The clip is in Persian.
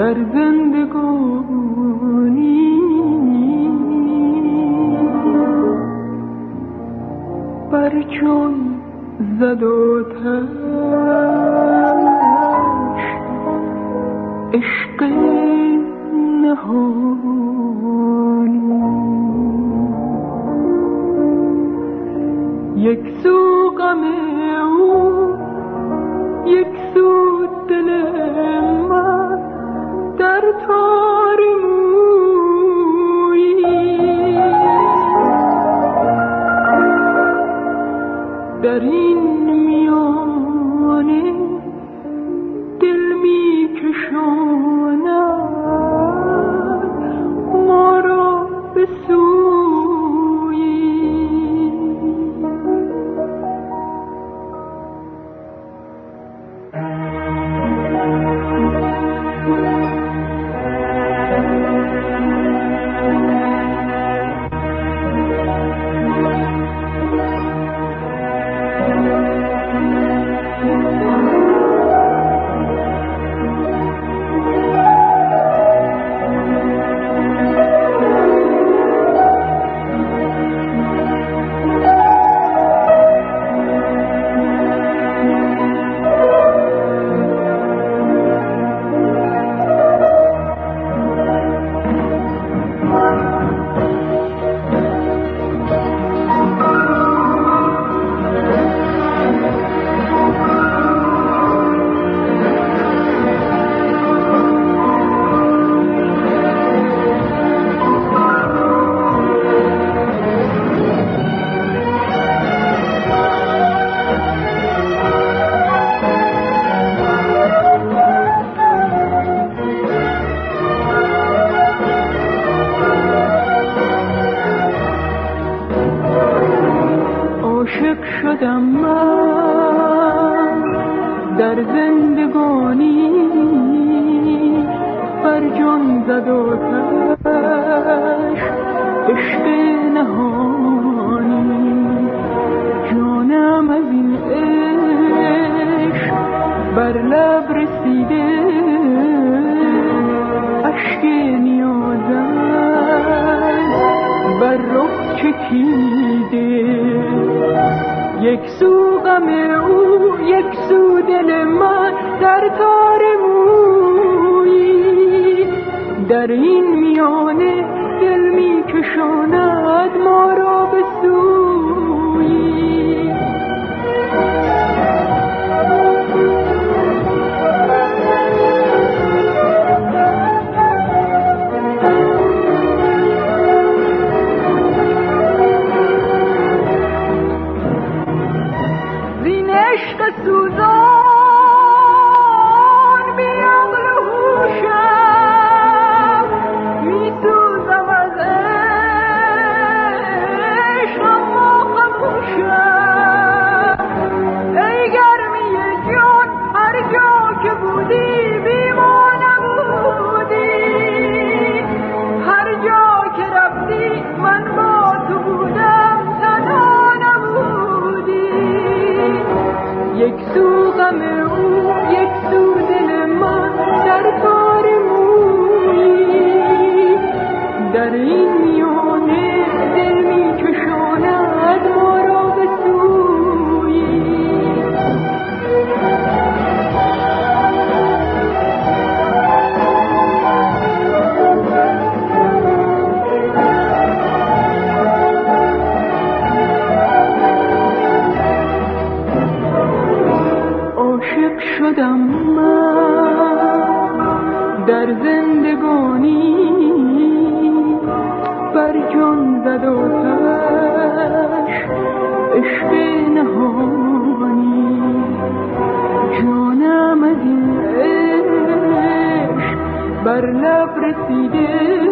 در زندگانی بر چون زد و عشق نهانی. یک سو غم او یک عاشق شدم من. در زندگانی بر جان زد و عشق نهانی. جانم از این عشق بر لب رسیده. اشک نیازم بر رخ چکیده. یک سو غم او یک سو دل من در تار مویی. در این میانه دل می کشاند ما را به سویی. یک سو او عاشق شدم من. در زندگانی بر جان زد و تش عشق نهانی. جانم از این عشق بر لب رسیده